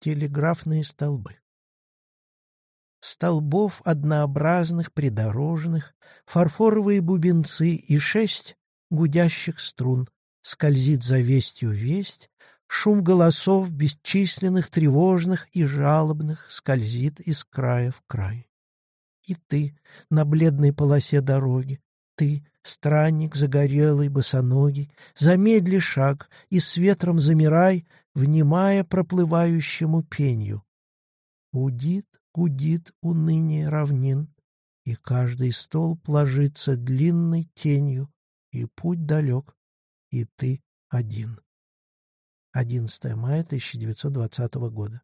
телеграфные столбы. Столбов однообразных, придорожных, фарфоровые бубенцы и шесть гудящих струн. Скользит за вестью весть, шум голосов бесчисленных, тревожных и жалобных скользит из края в край. И ты на бледной полосе дороги, ты, странник загорелый, босоногий, замедли шаг и с ветром замирай, внимая проплывающему пенью. Гудит, гудит уныние равнин, и каждый стол ложится длинной тенью, и путь далек, и ты один. 11 мая 1920 года.